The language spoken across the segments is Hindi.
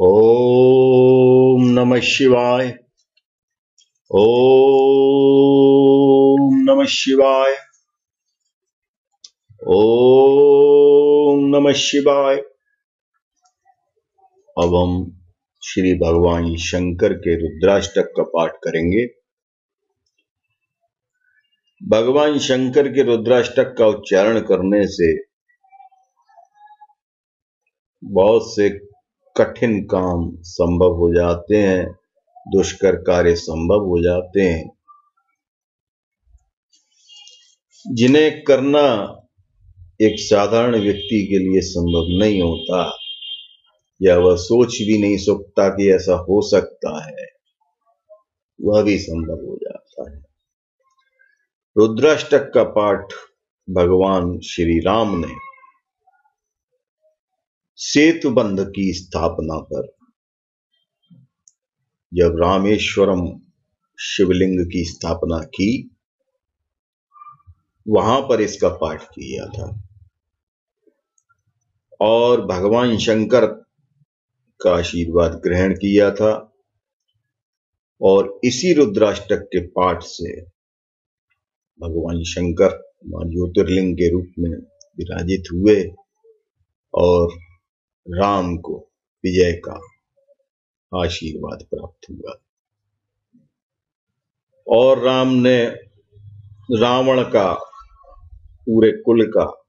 ओम नमः शिवाय। ओम नमः शिवाय। ओम नमः शिवाय। अब हम श्री भगवान शंकर के रुद्राष्टक का पाठ करेंगे। भगवान शंकर के रुद्राष्टक का उच्चारण करने से बहुत से कठिन काम संभव हो जाते हैं, दुष्कर कार्य संभव हो जाते हैं। जिन्हें करना एक साधारण व्यक्ति के लिए संभव नहीं होता, या वह सोच भी नहीं सकता कि ऐसा हो सकता है, वह भी संभव हो जाता है। रुद्राष्टक का पाठ भगवान श्री राम ने सेतु बंध की स्थापना पर। जब रामेश्वरम शिवलिंग की स्थापना की, वहाँ पर इसका पाठ किया था। और भगवान शंकर का आशीर्वाद ग्रहण किया था और इसी रुद्राष्टक के पाठ से भगवान शंकर ज्योतिर्लिंग के रूप में विराजित हुए और राम को विजय का आशीर्वाद प्राप्त हुआ। और राम ने रावण का, पूरे कुल का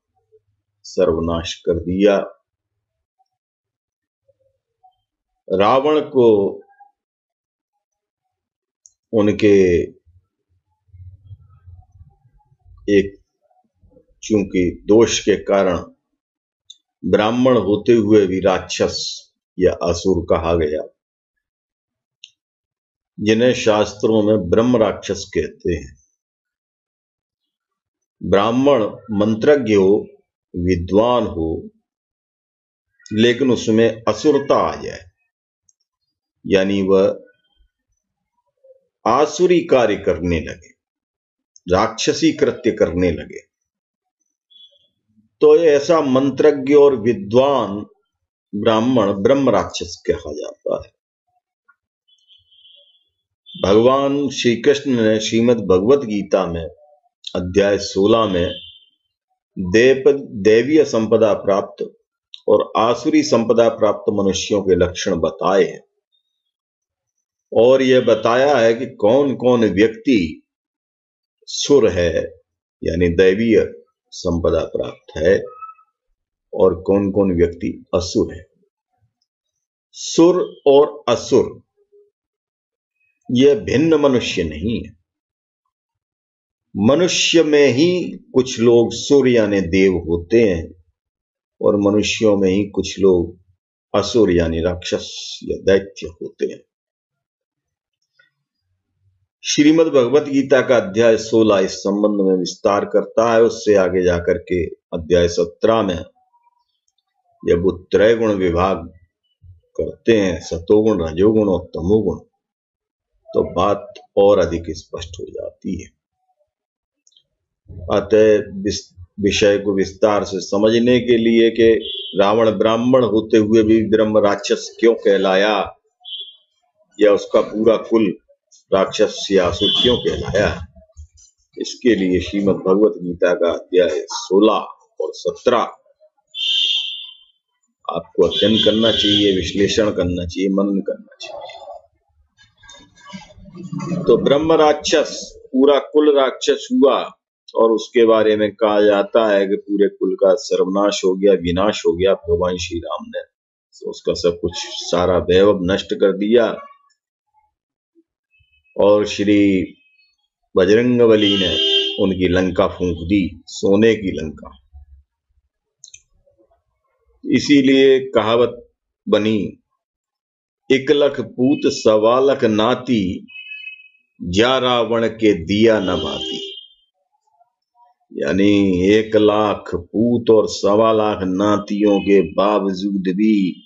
सर्वनाश कर दिया। रावण को उनके एक, चूँकि दोष के कारण ब्राह्मण होते हुए भी राक्षस या असुर कहा गया। जिन्हें शास्त्रों में ब्रह्म राक्षस कहते हैं। ब्राह्मण मंत्रज्ञ हो, विद्वान हो, लेकिन उसमें असुरता आ जाए। यानी वह आसुरी कार्य करने लगे, राक्षसी कृत्य करने लगे। तो ऐसा मंत्रज्ञ और विद्वान ब्राह्मण, ब्रह्म राक्षस कहा जाता है। भगवान श्री कृष्ण ने श्रीमद भगवत गीता में, अध्याय 16 में, देव, देवीय संपदा प्राप्त और आसुरी संपदा प्राप्त मनुष्यों के लक्षण बताए हैं। और यह बताया है कि कौन कौन व्यक्ति सुर है, यानी दैवीय संपदा प्राप्त है और कौन कौन व्यक्ति असुर है? सुर और असुर, यह भिन्न मनुष्य नहीं है। मनुष्य में ही कुछ लोग सुर यानी देव होते हैं और मनुष्यों में ही कुछ लोग असुर यानी राक्षस या दैत्य होते हैं। श्रीमद भगवत गीता का अध्याय 16 इस संबंध में विस्तार करता है, उससे आगे जाकर के अध्याय 17 में जब वो त्रय गुण विभाग करते हैं, सतोगुण, रजोगुण और तमोगुण। तो बात और अधिक स्पष्ट हो जाती है। अतः विषय को विस्तार से समझने के लिए कि रावण ब्राह्मण होते हुए भी ब्रह्म राक्षस क्यों कहलाया? या उसका पूरा कुल राक्षस सियासुर क्यों कहलाया इसके लिए श्रीमद भगवत गीता का अध्याय सोलह और सत्रह। आपको अध्ययन करना चाहिए, विश्लेषण करना चाहिए, मनन करना चाहिए। तो ब्रह्म राक्षस, पूरा कुल राक्षस हुआ और उसके बारे में कहा जाता है कि पूरे कुल का सर्वनाश हो गया, विनाश हो गया, भगवान श्री राम ने। तो उसका सब कुछ सारा वैभव नष्ट कर दिया। और श्री बजरंग बली ने उनकी लंका फूंक दी, सोने की लंका। इसीलिए कहावत बनी, एक लख पूत सवा लख नाती, जा रावण के दिया न भाती। यानी एक लाख पूत और सवा लाख नातियों के बावजूद भी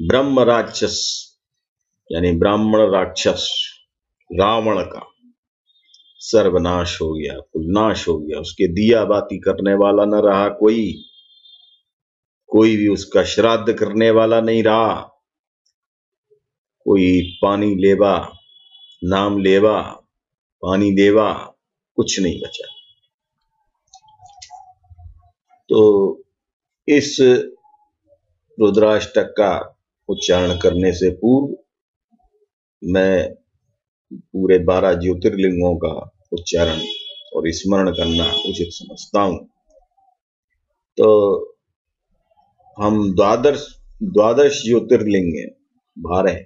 ब्रह्म राक्षस यानी ब्राह्मण राक्षस, रावण का सर्वनाश हो गया कुलनाश हो गया। उसके दिया बाती करने वाला न रहा कोई कोई भी उसका श्राद्ध करने वाला नहीं रहा। कोई पानी लेवा, नाम लेवा, पानी देवा, कुछ नहीं बचा। तो इस रुद्राष्टक का उच्चारण करने से पूर्व मैं पूरे बारह ज्योतिर्लिंगों का उच्चारण और स्मरण करना उचित समझता हूँ। तो हम द्वादश द्वादश ज्योतिर्लिंग बारह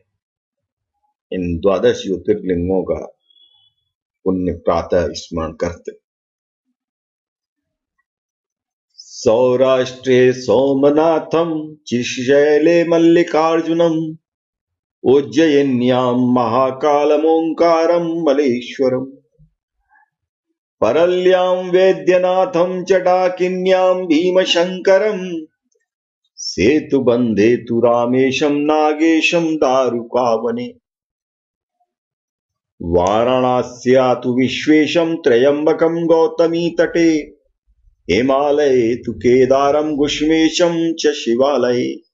इन द्वादश ज्योतिर्लिंगों का पुण्य प्रातः स्मरण करते। सौराष्ट्रे सोमनाथम चिशैले मल्लिकार्जुनम उज्जयिन्यां महाकालमोङ्कारं मलेश्वरम्। परल्यां वेद्यनाथं चटाकिन्यां भीमशङ्करम्। सेतुबन्धे तु रामेशं, नागेशं, दारुकावने। वाराणास्या तु विश्वेशं त्र्यम्बकं गौतमी तटे। हिमालये तु केदारं, गुष्मेशं च शिवालये।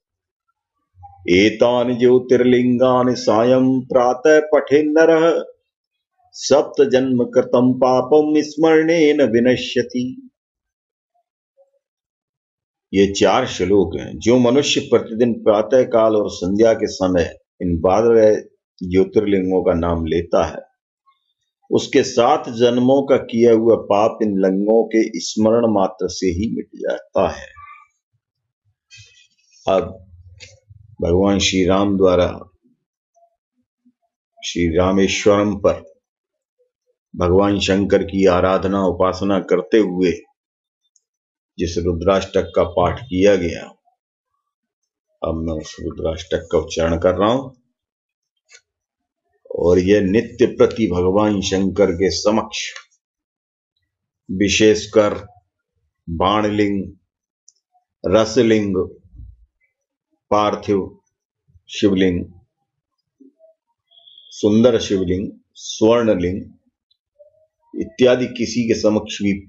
एतानि ज्योतिर्लिङ्गानि सायं प्रातः पठे नरः सप्त जन्म कृतं पापम स्मरणेन विनश्यति। ये चार श्लोक हैं, जो मनुष्य प्रतिदिन प्रातः काल और संध्या के समय इन बारह ज्योतिर्लिंगों का नाम लेता है। उसके सात जन्मों का किया हुआ पाप इन लिंगों के स्मरण मात्र से ही मिट जाता है। अब भगवान श्री राम द्वारा श्री रामेश्वरम पर भगवान शंकर की आराधना उपासना करते हुए जिस रुद्राष्टक का पाठ किया गया, अब मैं उस रुद्राष्टक का उच्चारण कर रहा हूँ। और यह नित्य प्रति भगवान शंकर के समक्ष विशेषकर बाणलिंग, रसलिंग पार्थिव शिवलिंग, सुंदर शिवलिंग, स्वर्णलिंग इत्यादि किसी के समक्ष भी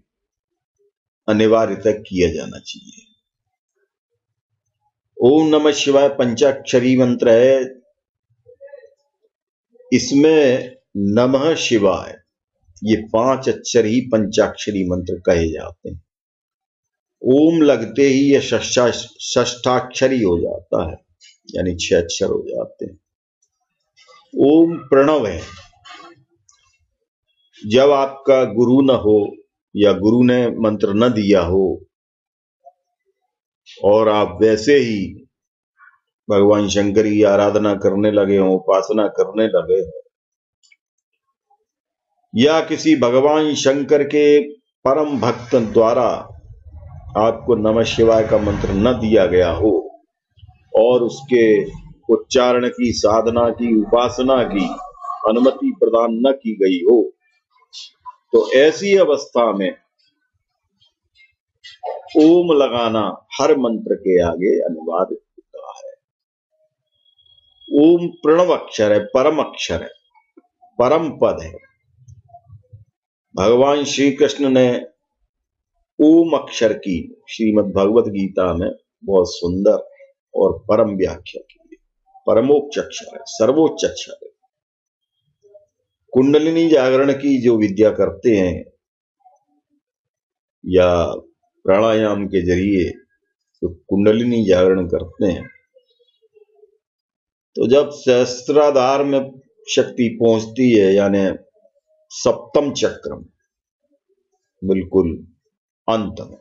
अनिवार्यतः किया जाना चाहिए। ओम नमः शिवाय पंचाक्षरी मंत्र है। इसमें नमः शिवाय, ये पाँच अक्षर ही पंचाक्षरी मंत्र कहे जाते हैं। ओम लगते ही यह षष्ठाक्षरी हो जाता है, यानी छह अक्षर हो जाते हैं। ओम प्रणव है। जब आपका गुरु न हो या गुरु ने मंत्र न दिया हो, और आप वैसे ही भगवान शंकर की आराधना करने लगे हो, उपासना करने लगे हो, या किसी भगवान शंकर के परम भक्त द्वारा आपको नमः शिवाय का मंत्र न दिया गया हो और उसके उच्चारण की, साधना की, उपासना की अनुमति प्रदान न की गई हो तो ऐसी अवस्था में ओम लगाना हर मंत्र के आगे अनुवाद होता है। ओम प्रणव अक्षर है, परम अक्षर है, परम पद है। भगवान श्री कृष्ण ने ओम अक्षर की। श्रीमद भगवत गीता में बहुत सुंदर और परम व्याख्या की है परमोच्च अक्षर है सर्वोच्च अक्षर है। कुंडलिनी जागरण की जो विद्या करते हैं या प्राणायाम के ज़रिए जो कुंडलिनी जागरण करते हैं तो जब सहस्त्राधार में शक्ति पहुँचती है, यानी सप्तम चक्र बिल्कुल अंत में।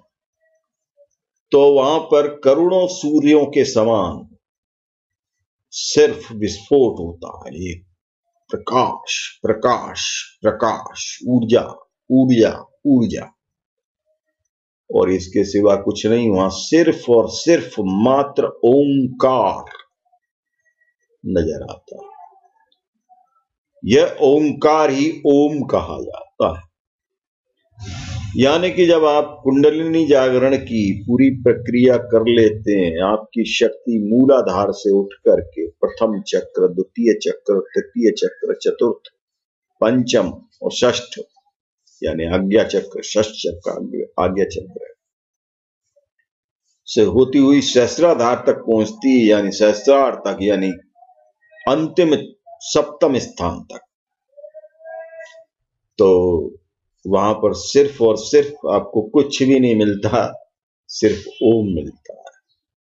तो वहाँ पर करोड़ों सूर्यों के समान सिर्फ़ विस्फोट होता है। एक प्रकाश प्रकाश प्रकाश, ऊर्जा ऊर्जा ऊर्जा। और इसके सिवा कुछ नहीं, वहाँ सिर्फ़ और सिर्फ़ मात्र ओंकार नज़र आता है। यह ओंकार ही ओम कहा जाता है। यानी कि जब आप कुंडलिनी जागरण की पूरी प्रक्रिया कर लेते हैं, आपकी शक्ति मूलाधार से उठ करके प्रथम चक्र, द्वितीय चक्र, तृतीय चक्र, चतुर्थ, पंचम और षष्ठ, यानी आज्ञा चक्र, षष्ठ चक्र, आज्ञा चक्र से होती हुई सहस्राधार तक पहुँचती है, यानी सहस्रार तक, यानी अंतिम सप्तम स्थान तक। तो वहाँ पर सिर्फ़ और सिर्फ़ आपको कुछ भी नहीं मिलता, सिर्फ़ ओम मिलता है,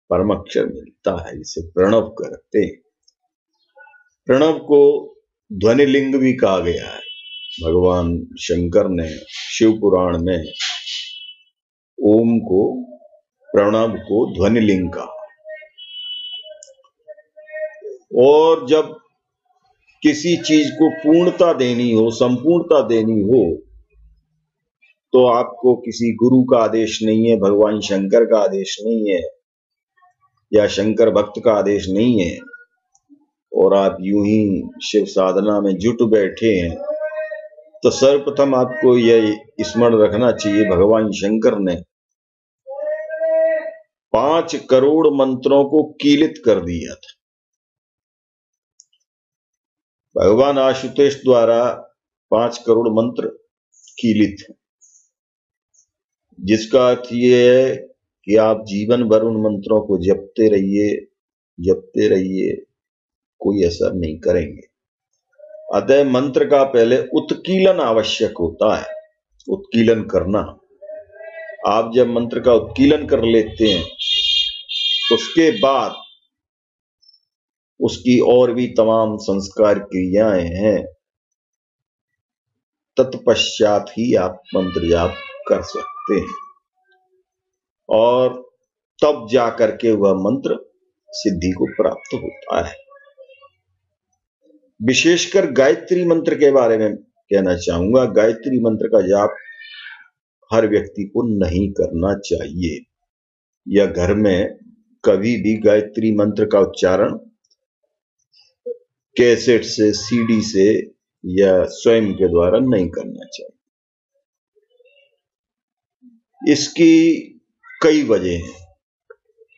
परमाक्षर मिलता है, जिसे प्रणव करते प्रणव को ध्वनिलिंग भी कहा गया है। भगवान शंकर ने, शिव पुराण में ओम को, प्रणव को ध्वनिलिंग कहा। और जब किसी चीज़ को पूर्णता देनी हो, संपूर्णता देनी हो तो आपको किसी गुरु का आदेश नहीं है, भगवान शंकर का आदेश नहीं है, या शंकर भक्त का आदेश नहीं है, और आप यूँ ही शिव साधना में जुट बैठे हैं तो सर्वप्रथम आपको यह स्मरण रखना चाहिए भगवान शंकर ने पाँच करोड़ मंत्रों को कीलित कर दिया था। भगवान आशुतोष द्वारा पाँच करोड़ मंत्र कीलित है। जिसका अर्थ ये है कि आप जीवन भर उन मंत्रों को जपते रहिए जपते रहिए, कोई असर नहीं करेंगे। अतः मंत्र का पहले उत्कीलन आवश्यक होता है, उत्कीलन करना। आप जब मंत्र का उत्कीलन कर लेते हैं, उसके बाद उसकी और भी तमाम संस्कार क्रियाएँ हैं, तत्पश्चात ही आप मंत्र जाप कर सकते हैं। और तब जाकर के वह मंत्र सिद्धि को प्राप्त होता है। विशेषकर गायत्री मंत्र के बारे में कहना चाहूँगा, गायत्री मंत्र का जाप हर व्यक्ति को नहीं करना चाहिए। या घर में कभी भी गायत्री मंत्र का उच्चारण कैसेट से, सीडी से या स्वयं के द्वारा नहीं करना चाहिए। इसकी कई वजह हैं।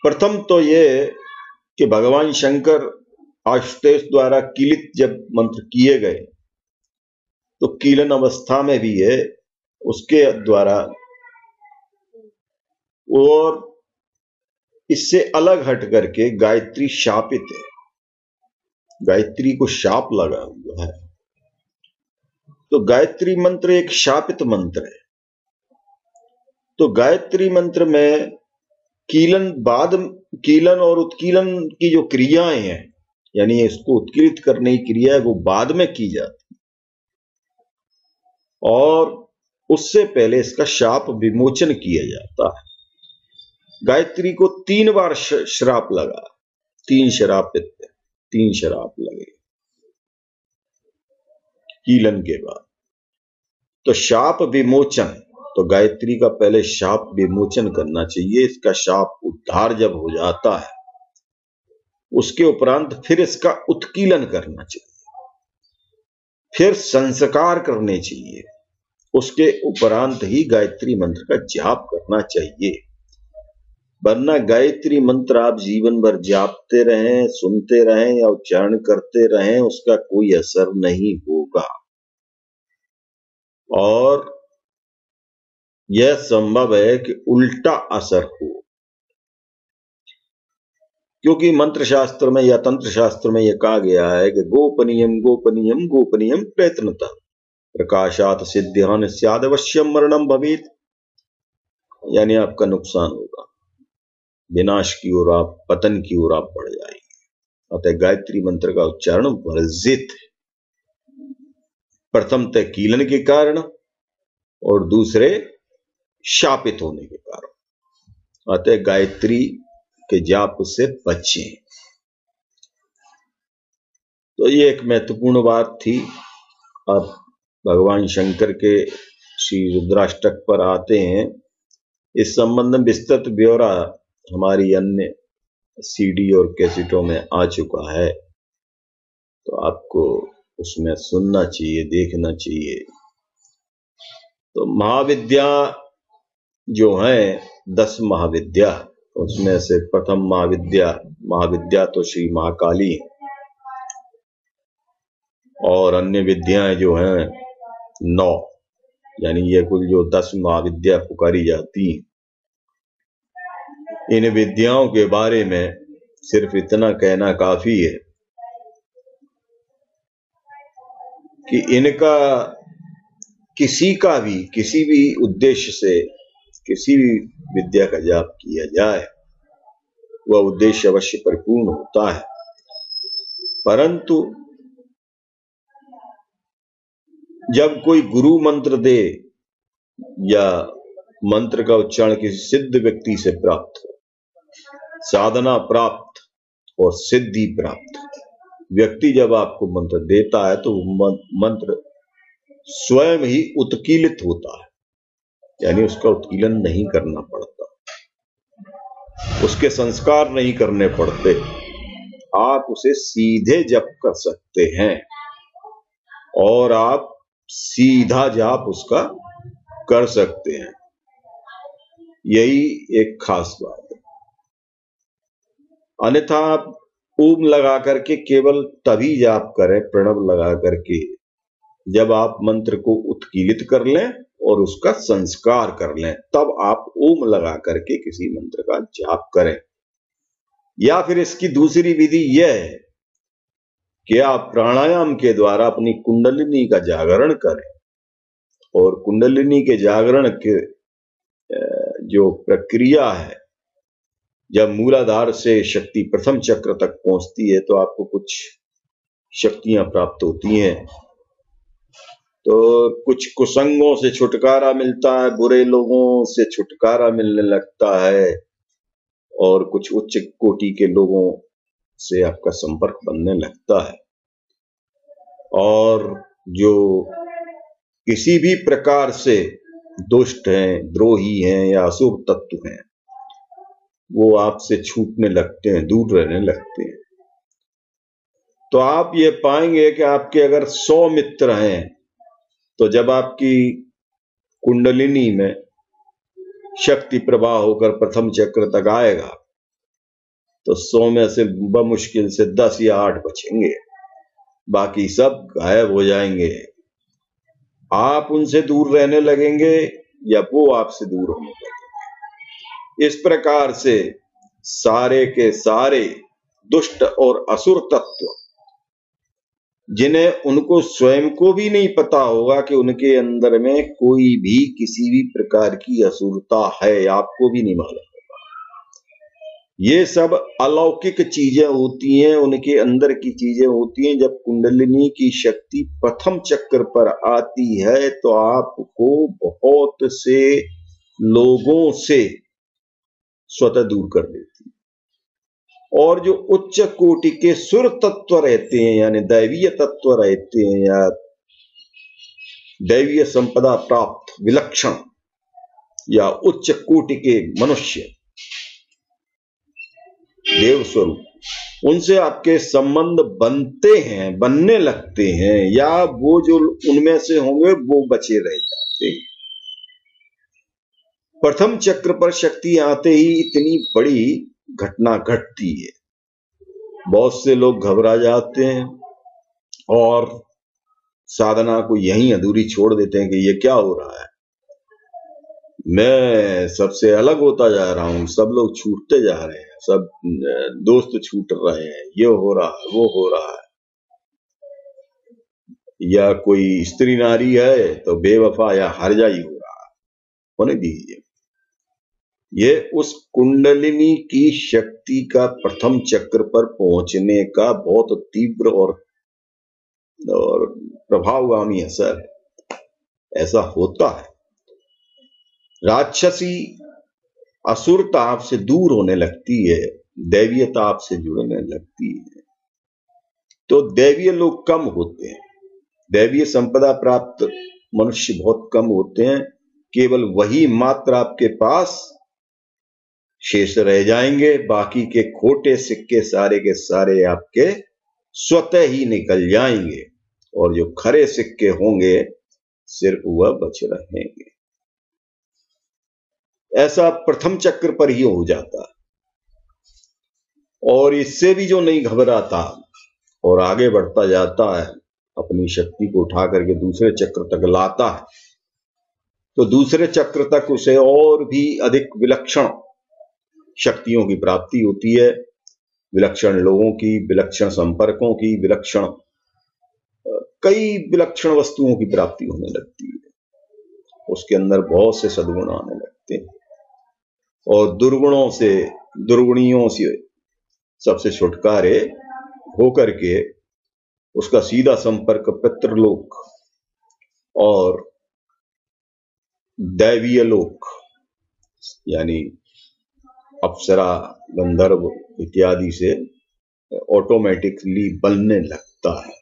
प्रथम तो ये कि भगवान शंकर आशुतोष द्वारा कीलित जब मंत्र किए गए तो कीलन अवस्था में भी है उसके द्वारा और इससे अलग हट करके गायत्री शापित है। गायत्री को शाप लगा हुआ है। तो गायत्री मंत्र एक शापित मंत्र है। तो गायत्री मंत्र में कीलन बाद, कीलन और उत्कीलन की जो क्रियाएँ हैं, यानी इसको उत्कीर्त करने की क्रिया है, वो बाद में की जाती और उससे पहले इसका शाप विमोचन किया जाता है। गायत्री को तीन बार श्राप लगा। तीन शराब पीते तीन शराब लगे। कीलन के बाद। तो शाप विमोचन तो गायत्री का पहले शाप विमोचन करना चाहिए। इसका शाप उद्धार जब हो जाता है, उसके उपरांत फिर इसका उत्कीलन करना चाहिए। फिर संस्कार करने चाहिए। उसके उपरांत ही गायत्री मंत्र का जाप करना चाहिए। वरना गायत्री मंत्र आप जीवन भर जापते रहें, सुनते रहें या उच्चारण करते रहें, उसका कोई असर नहीं होगा। और यह संभव है कि उल्टा असर हो। क्योंकि मंत्र शास्त्र में या तंत्र शास्त्र में यह कहा गया है कि गोपनीयम गोपनीयम गोपनीयम प्रयत्नता। प्रकाशात सिद्ध्यान सियादवश्यम मरणम भवित। यानी आपका नुकसान होगा। विनाश की ओर आप, पतन की ओर आप बढ़ जाएँगे। अतः गायत्री मंत्र का उच्चारण वर्जित प्रथम तय कीलन के कारण और दूसरे शापित होने के कारण। अतः गायत्री के जाप से बचे। तो ये एक महत्वपूर्ण बात थी। अब भगवान शंकर के श्री रुद्राष्टक पर आते हैं। इस संबंध में विस्तृत ब्यौरा हमारी अन्य सीडी और कैसेटों में आ चुका है। तो आपको उसमें सुनना चाहिए, देखना चाहिए। तो महाविद्या जो है, दस महाविद्या। उसमें से प्रथम महाविद्या महाविद्या तो श्री महाकाली। और अन्य विद्याएँ जो हैं, नौ। यानी ये कुल जो दस महाविद्या पुकारी जाती इन विद्याओं के बारे में सिर्फ़ इतना कहना काफ़ी है कि इनका किसी का भी, किसी भी उद्देश्य से किसी भी विद्या का जाप किया जाए, वह उद्देश्य अवश्य परिपूर्ण होता है। परंतु जब कोई गुरु मंत्र दे या मंत्र का उच्चारण किसी सिद्ध व्यक्ति से प्राप्त हो, साधना प्राप्त और सिद्धि प्राप्त, व्यक्ति जब आपको मंत्र देता है तो मंत्र स्वयं ही उत्कीलित होता है। यानी उसका उत्कीलन नहीं करना पड़ता। उसके संस्कार नहीं करने पड़ते। आप उसे सीधे जप कर सकते हैं। और आप सीधा जाप उसका कर सकते हैं। यही एक खास बात है। अन्यथा आप ओम लगा करके केवल तभी जाप करें, प्रणव लगा करके। जब आप मंत्र को उत्कीलित कर लें और उसका संस्कार कर लें, तब आप ओम लगा करके किसी मंत्र का जाप करें। या फिर इसकी दूसरी विधि यह है कि आप प्राणायाम के द्वारा अपनी कुंडलिनी का जागरण करें और कुंडलिनी के जागरण के जो प्रक्रिया है, जब मूलाधार से शक्ति प्रथम चक्र तक पहुँचती है तो आपको कुछ शक्तियाँ प्राप्त होती हैं। तो कुछ कुसंगों से छुटकारा मिलता है, बुरे लोगों से छुटकारा मिलने लगता है। और कुछ उच्च कोटि के लोगों से आपका संपर्क बनने लगता है। और जो किसी भी प्रकार से दुष्ट हैं, द्रोही हैं या अशुभ तत्व हैं, वो आपसे छूटने लगते हैं, दूर रहने लगते हैं। तो आप ये पाएँगे कि आपके अगर सौ मित्र हैं तो जब आपकी कुंडलिनी में शक्ति प्रवाह होकर प्रथम चक्र तक आएगा तो सौ में से बमुश्किल से दस या आठ बचेंगे। बाकी सब गायब हो जाएँगे। आप उनसे दूर रहने लगेंगे या वो आपसे दूर होने लगेंगे? इस प्रकार से सारे के सारे दुष्ट और असुर तत्व जिन्हें उनको स्वयं को भी नहीं पता होगा कि उनके अंदर में कोई भी किसी भी प्रकार की असुरता है आपको भी नहीं मालूम ये सब अलौकिक चीज़ें होती हैं, उनके अंदर की चीज़ें होती हैं। जब कुंडलिनी की शक्ति प्रथम चक्र पर आती है तो आपको बहुत से लोगों से स्वतः दूर कर देती और जो उच्च कोटि के सुर तत्व रहते हैं, यानी दैवीय तत्व रहते हैं, या दैवीय संपदा प्राप्त विलक्षण, या उच्च कोटि के मनुष्य देव स्वरूप उनसे आपके संबंध बनते हैं, बनने लगते हैं, या वो जो उनमें से होंगे, वो बचे रह जाते हैं। प्रथम चक्र पर शक्ति आते ही इतनी बड़ी घटना घटती है। बहुत से लोग घबरा जाते हैं और साधना को यहीं अधूरी छोड़ देते हैं कि ये क्या हो रहा है। मैं सबसे अलग होता जा रहा हूँ, सब लोग छूटते जा रहे हैं, सब दोस्त छूट रहे हैं, ये हो रहा है, वो हो रहा है। या कोई स्त्री नारी है तो बेवफा या हर हरजाई हो रहा है। होने दीजिए। ये उस कुंडलिनी की शक्ति का प्रथम चक्र पर पहुँचने का बहुत तीव्र और और प्रभावगामी असर है। ऐसा होता है। राक्षसी असुरता आपसे दूर होने लगती है, दैवीयता आपसे जुड़ने लगती है। तो दैवीय लोग कम होते हैं। दैवीय संपदा प्राप्त मनुष्य बहुत कम होते हैं। केवल वही मात्र आपके पास शेष रह जाएँगे। बाकी के खोटे, सिक्के सारे के सारे आपके स्वतः ही निकल जाएँगे। और जो खरे सिक्के होंगे सिर्फ़ वह बच रहेंगे। ऐसा प्रथम चक्र पर ही हो जाता। और इससे भी जो नहीं घबराता और आगे बढ़ता जाता है, अपनी शक्ति को उठा करके दूसरे चक्र तक लाता है तो दूसरे चक्र तक उसे और भी अधिक विलक्षण शक्तियों की प्राप्ति होती है, विलक्षण लोगों की, विलक्षण संपर्कों की, विलक्षण कई विलक्षण वस्तुओं की प्राप्ति होने लगती है। उसके अंदर बहुत से सदगुण आने लगते हैं। और दुर्गुणों से, दुर्गुणियों से सबसे छुटकारे होकर के उसका सीधा संपर्क पितृलोक और दैवीय लोक, यानी अप्सरा, गंधर्व इत्यादि से ऑटोमेटिकली बनने लगता है।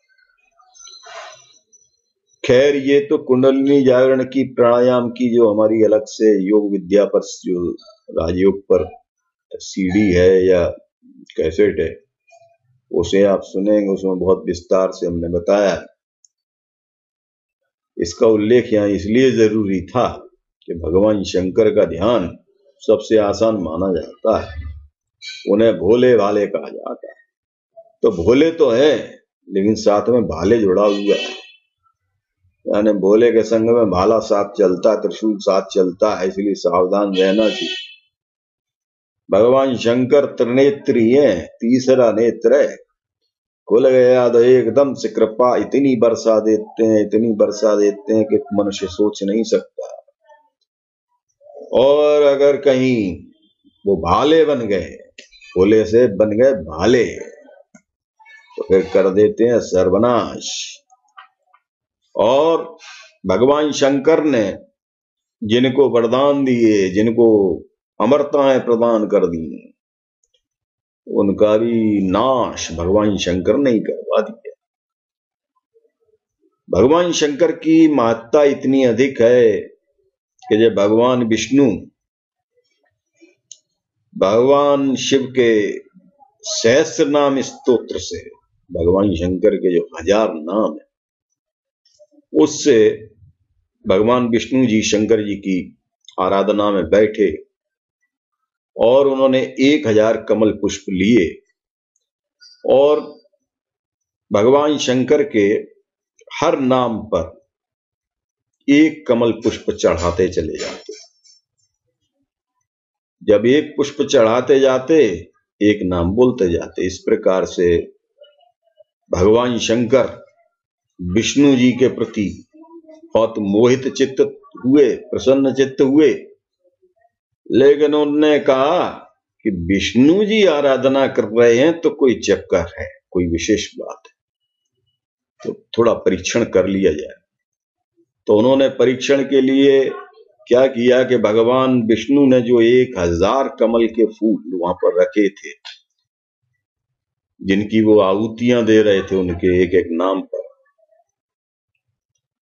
खैर, ये तो कुंडलिनी जागरण की प्राणायाम की जो हमारी अलग से योग विद्या पर, जो राजयोग पर सीडी है या कैसेट है, उसे आप सुनेंगे, उसमें बहुत विस्तार से हमने बताया। इसका उल्लेख यहाँ इसलिए ज़रूरी था कि भगवान शंकर का ध्यान सबसे आसान माना जाता है। उन्हें भोले भाले कहा जाता है। तो भोले तो है, लेकिन साथ में भाले जुड़ा हुआ है। यानी भोले के संग में भाला साथ चलता, त्रिशूल साथ चलता है, इसलिए सावधान रहना चाहिए। भगवान शंकर त्रिनेत्री है, तीसरा नेत्र है। खुल गया तो एकदम से कृपा, इतनी बरसा देते हैं, इतनी बरसा देते हैं कि मनुष्य सोच नहीं सकता। और अगर कहीं वो भाले बन गए, भोले से बन गए भाले तो फिर कर देते हैं सर्वनाश। और भगवान शंकर ने जिनको वरदान दिए, जिनको अमरताएँ प्रदान कर दी, उनका भी नाश भगवान शंकर ने ही करवा दिया। भगवान शंकर की महत्ता इतनी अधिक है कि जब भगवान विष्णु, भगवान शिव के सहस्त्र नाम स्तोत्र से, भगवान शंकर के जो हज़ार नाम है, उससे भगवान विष्णु जी, शंकर जी की आराधना में बैठे और उन्होंने एक हज़ार कमल पुष्प लिए और भगवान शंकर के हर नाम पर एक कमल पुष्प चढ़ाते चले जाते। जब एक पुष्प चढ़ाते जाते, एक नाम बोलते जाते। इस प्रकार से भगवान शंकर विष्णु जी के प्रति बहुत मोहित चित्त हुए, प्रसन्न चित्त हुए। लेकिन उन्होंने कहा कि विष्णु जी आराधना कर रहे हैं तो कोई चक्कर है, कोई विशेष बात है। तो थोड़ा परीक्षण कर लिया जाए। तो उन्होंने परीक्षण के लिए क्या किया कि भगवान विष्णु ने जो एक हज़ार कमल के फूल वहाँ पर रखे थे, जिनकी वो आहुतियाँ दे रहे थे उनके एक एक नाम पर,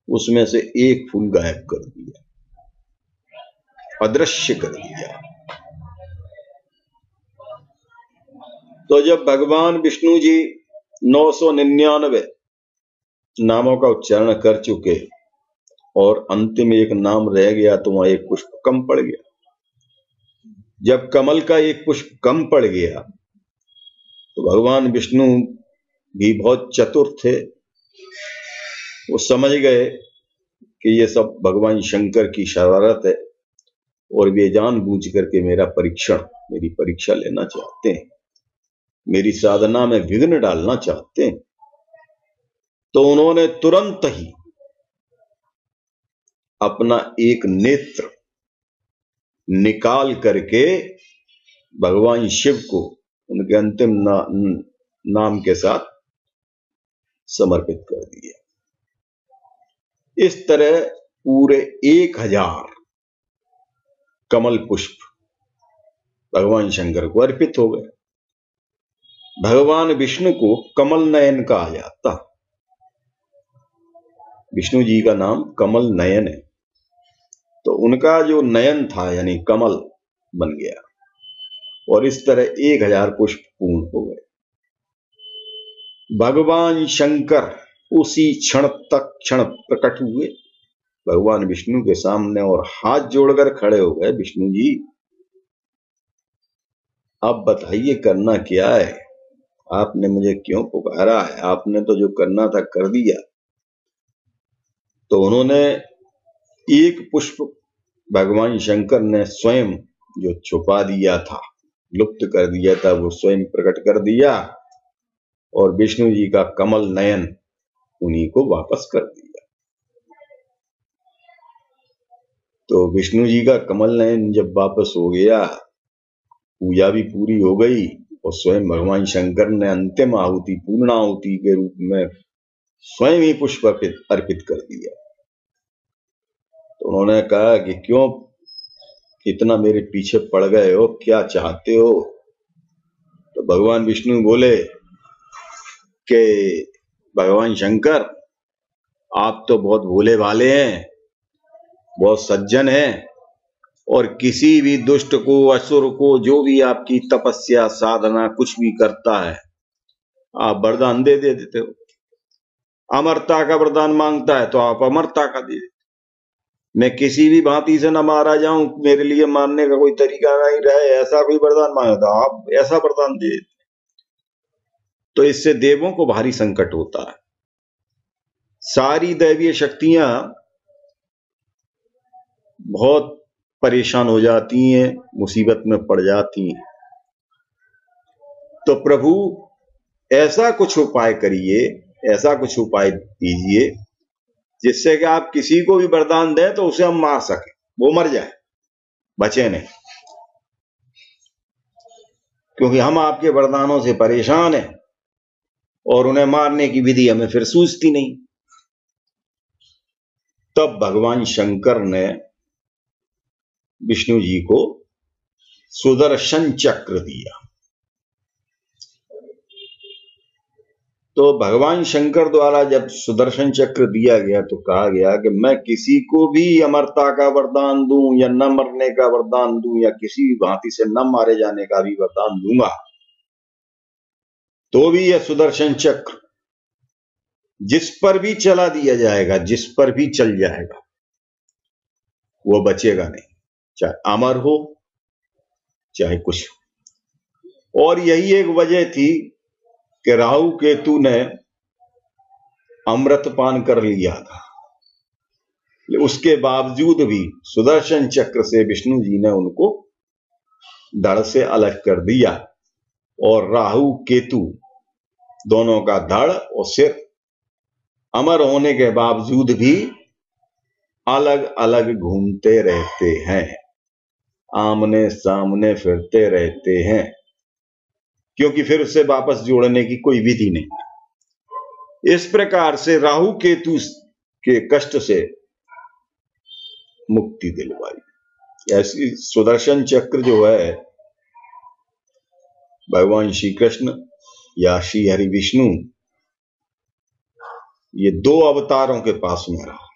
उसमें से एक फूल गायब कर दिया, अदृश्य कर दिया। तो जब भगवान विष्णु जी नौ सौ निन्यानवे नामों का उच्चारण कर चुके और अंतिम एक नाम रह गया तो वहाँ एक पुष्प कम पड़ गया। जब कमल का एक पुष्प कम पड़ गया तो भगवान विष्णु भी बहुत चतुर थे। वो समझ गए कि ये सब भगवान शंकर की शरारत है और वे जान बूझ करके मेरा परीक्षण, मेरी परीक्षा लेना चाहते हैं। मेरी साधना में विघ्न डालना चाहते हैं। तो उन्होंने तुरंत ही अपना एक नेत्र निकाल करके भगवान शिव को उनके अंतिम ना, नाम के साथ समर्पित कर दिया। इस तरह पूरे एक हज़ार कमल पुष्प भगवान शंकर को अर्पित हो गए। भगवान विष्णु को कमल नयन कहा जाता। विष्णु जी का नाम कमल नयन है। तो उनका जो नयन था, यानी कमल बन गया। और इस तरह एक हज़ार पुष्प पूर्ण हो गए। भगवान शंकर उसी क्षण तक क्षण प्रकट हुए। भगवान विष्णु के सामने और हाथ जोड़कर खड़े हो गए, विष्णु जी, अब बताइए करना क्या है? आपने मुझे क्यों पुकारा है? आपने तो जो करना था कर दिया। तो उन्होंने एक पुष्प भगवान शंकर ने स्वयं जो छुपा दिया था, लुप्त कर दिया था, वो स्वयं प्रकट कर दिया और विष्णु जी का कमल नयन उन्हीं को वापस कर दिया। तो विष्णु जी का कमल नयन जब वापस हो गया, पूजा भी पूरी हो गई और स्वयं भगवान शंकर ने अंतिम आहुति, पूर्णाहुति के रूप में स्वयं ही पुष्प अर्पित कर दिया। उन्होंने कहा कि क्यों इतना मेरे पीछे पड़ गए हो? क्या चाहते हो? तो भगवान विष्णु बोले कि, भगवान शंकर, आप तो बहुत भोले भाले हैं, बहुत सज्जन हैं, और किसी भी दुष्ट को, असुर को, जो भी आपकी तपस्या, साधना, कुछ भी करता है, आप वरदान दे दे देते हो। अमरता का वरदान माँगता है तो आप अमरता का दे देते मैं किसी भी भांति से न मारा जाऊँ मेरे लिए मारने का कोई तरीका नहीं रहे, ऐसा कोई वरदान मांगा तो आप ऐसा वरदान दे देते तो इससे देवों को भारी संकट होता है। सारी दैवीय शक्तियाँ बहुत परेशान हो जाती हैं, मुसीबत में पड़ जाती हैं। तो प्रभु, ऐसा कुछ उपाय करिए, ऐसा कुछ उपाय दीजिए जिससे कि आप किसी को भी वरदान दें तो उसे हम मार सकें। वो मर जाए। बचे नहीं। क्योंकि हम आपके वरदानों से परेशान हैं और उन्हें मारने की विधि हमें फिर सूझती नहीं। तब भगवान शंकर ने विष्णु जी को सुदर्शन चक्र दिया। तो भगवान शंकर द्वारा जब सुदर्शन चक्र दिया गया तो कहा गया कि मैं किसी को भी अमरता का वरदान दूँ या न मरने का वरदान दूँ या किसी भी भांति से न मारे जाने का भी वरदान दूँगा। तो भी यह सुदर्शन चक्र जिस पर भी चला दिया जाएगा, जिस पर भी चल जाएगा, वो बचेगा नहीं, चाहे अमर हो, चाहे कुछ हो। और यही एक वजह थी कि राहु केतु ने अमृत पान कर लिया था। उसके बावजूद भी सुदर्शन चक्र से विष्णु जी ने उनको धड़ से अलग कर दिया और राहु, केतु दोनों का धड़ और सिर अमर होने के बावजूद भी अलग अलग घूमते रहते हैं आमने सामने फिरते रहते हैं। क्योंकि फिर उसे वापस जोड़ने की कोई विधि नहीं। इस प्रकार से राहु केतु के कष्ट से मुक्ति दिलवाई। ऐसी सुदर्शन चक्र जो है, भगवान श्री कृष्ण या श्री हरि विष्णु, ये दो अवतारों के पास में रहा।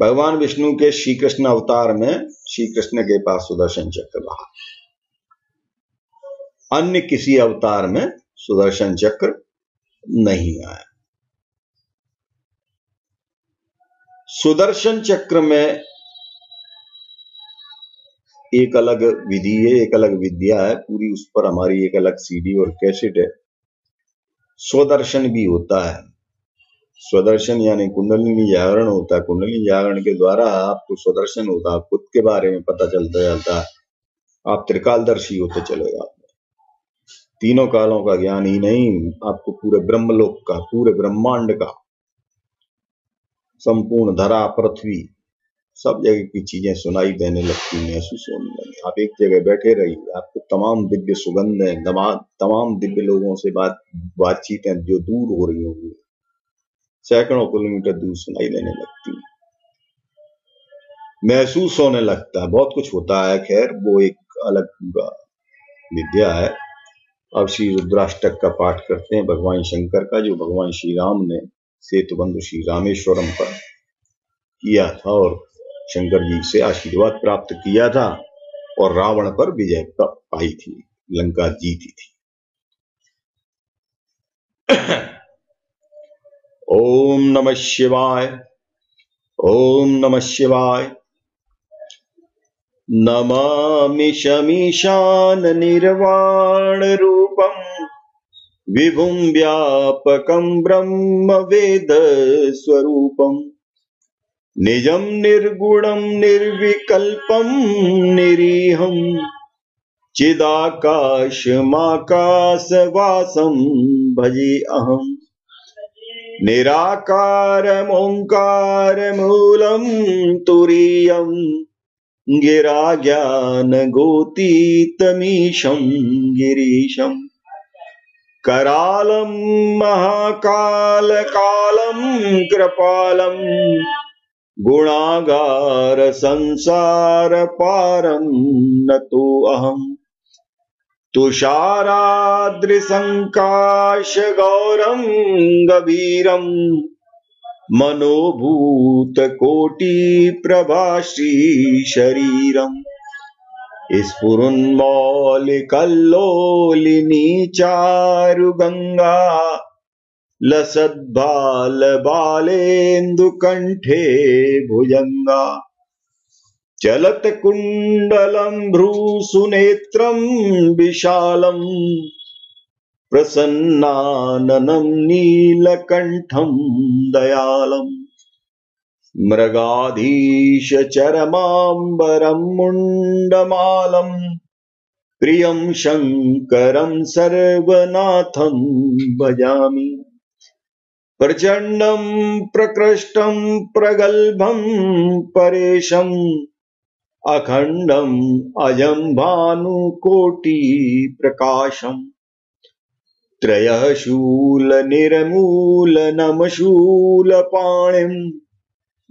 भगवान विष्णु के श्री कृष्ण अवतार में श्री कृष्ण के पास सुदर्शन चक्र रहा। अन्य किसी अवतार में सुदर्शन चक्र नहीं आया। सुदर्शन चक्र में एक अलग विधि है, एक अलग विद्या है, पूरी उस पर हमारी एक अलग सीडी और कैसेट है। स्वदर्शन भी होता है। स्वदर्शन यानी कुंडलिनी जागरण होता है। कुंडलिनी जागरण के द्वारा आपको स्वदर्शन होता है, खुद के बारे में पता चलता है। आप त्रिकालदर्शी होते चले जाते तीनों कालों का ज्ञान ही नहीं, आपको पूरे ब्रह्मलोक का, पूरे ब्रह्मांड का, संपूर्ण धरा, पृथ्वी, सब जगह की चीज़ें सुनाई देने लगती महसूस होने लगी आप एक जगह बैठे रहिए, आपको तमाम दिव्य सुगंध है तमाम दिव्य लोगों से बात, बातचीत है जो दूर हो रही होंगी, सैकड़ों किलोमीटर दूर सुनाई देने लगती महसूस होने लगता है, बहुत कुछ होता है, खैर, वो एक अलग विद्या है। अब श्री रुद्राष्टक का पाठ करते हैं भगवान शंकर का, जो भगवान श्री राम ने सेतु बंधु श्री रामेश्वरम पर किया था और शंकर जी से आशीर्वाद प्राप्त किया था और रावण पर विजय पाई थी, लंका जीती थी। ओम नमः शिवाय, ओम नमः शिवाय। नमामि शमीशान निर्वाण रूपम, विभुं व्यापकं ब्रह्म वेद स्वरूपम। निजं निर्गुणं निर्विकल्पं निरीहम्, चिदाकाशमाकाशवासं भजे अहम्। निराकारमोङ्कारमूलं तुरीयम् गिरा ज्ञानगोतीतमीशं गिरीशम् करालं महाकालकालं कृपालम् गुणागारसंसारपारं न अहम् तुषाराद्रिसङ्काशगौरं गभीरम् मनोभूतकोटिप्रभाश्रीशरीरम् स्फुरन्मौलिकल्लोलिनी चारुगङ्गा लसद्बालबालेन्दुकण्ठे भुजङ्गा। चलत्कुण्डलं भ्रूसुनेत्रं विशालम्। प्रसन्नाननं नीलकण्ठं दयालम्। मृगाधीशचरमाम्बरं मुण्डमालम् प्रियं शङ्करं सर्वनाथं भजामि। प्रचण्डं, प्रकृष्टं, प्रगल्भं, परेशम्। अखण्डम् अजं भानुकोटिप्रकाशम्। त्रयः शूलनिर्मूलनमशूलपाणिम्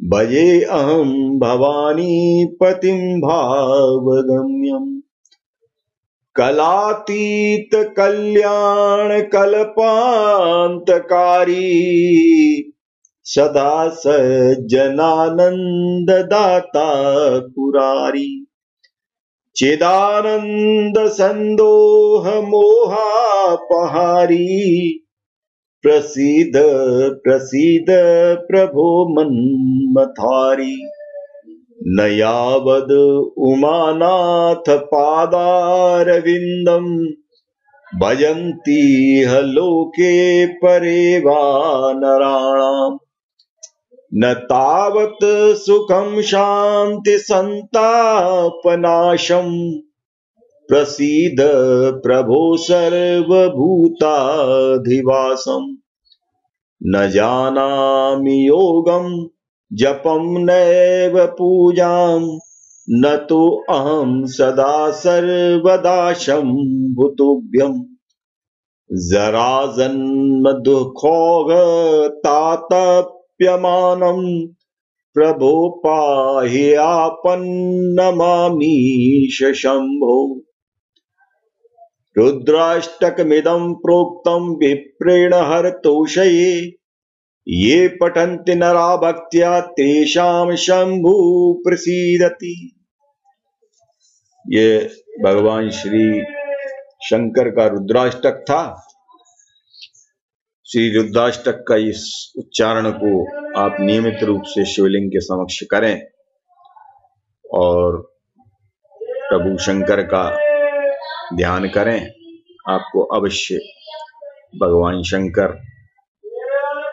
भजे अहं भवानीपतिं भावगम्यम्। कलातीतकल्याणकल्पान्तकारी सदा सज्जनानन्ददाता पुरारी चिदानन्दसन्दोहमोहापहारी प्रसीद प्रसीद प्रभो मन्मथारी। न यावद् उमानाथ पादारविन्दम् भजन्तीह लोके परे वा न तावत् सुखं शान्तिसन्तापनाशम् प्रसीद प्रभो सर्वभूताधिवासम् न जानामि योगं, जपं नैव पूजाम् न तो अहं सदा सर्वदा शम्भुतुभ्यम् जराजन्म दुःखोगतातप्यमानम् प्रभो पाहि आपन्नमामीश शम्भो रुद्राष्टकमिदं प्रोक्तं विप्रेण हरतोषये ये पठन्ति नरा भक्त्या तेषां शंभु प्रसीदति। ये भगवान श्री शंकर का रुद्राष्टक था श्री रुद्राष्टक का इस उच्चारण को आप नियमित रूप से शिवलिंग के समक्ष करें। और प्रभु शंकर का ध्यान करें। आपको अवश्य भगवान शंकर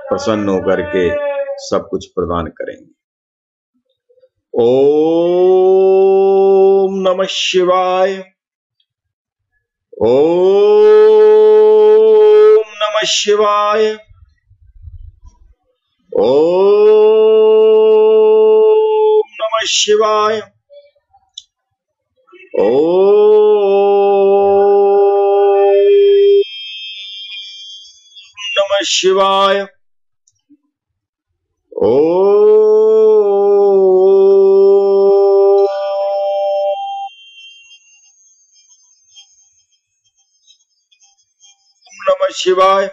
प्रसन्न होकर के सब कुछ प्रदान करेंगे। ओम नमः शिवाय। ओम नमः शिवाय। ओम नमः शिवाय। ओम नमः शिवाय। ओम नमः शिवाय।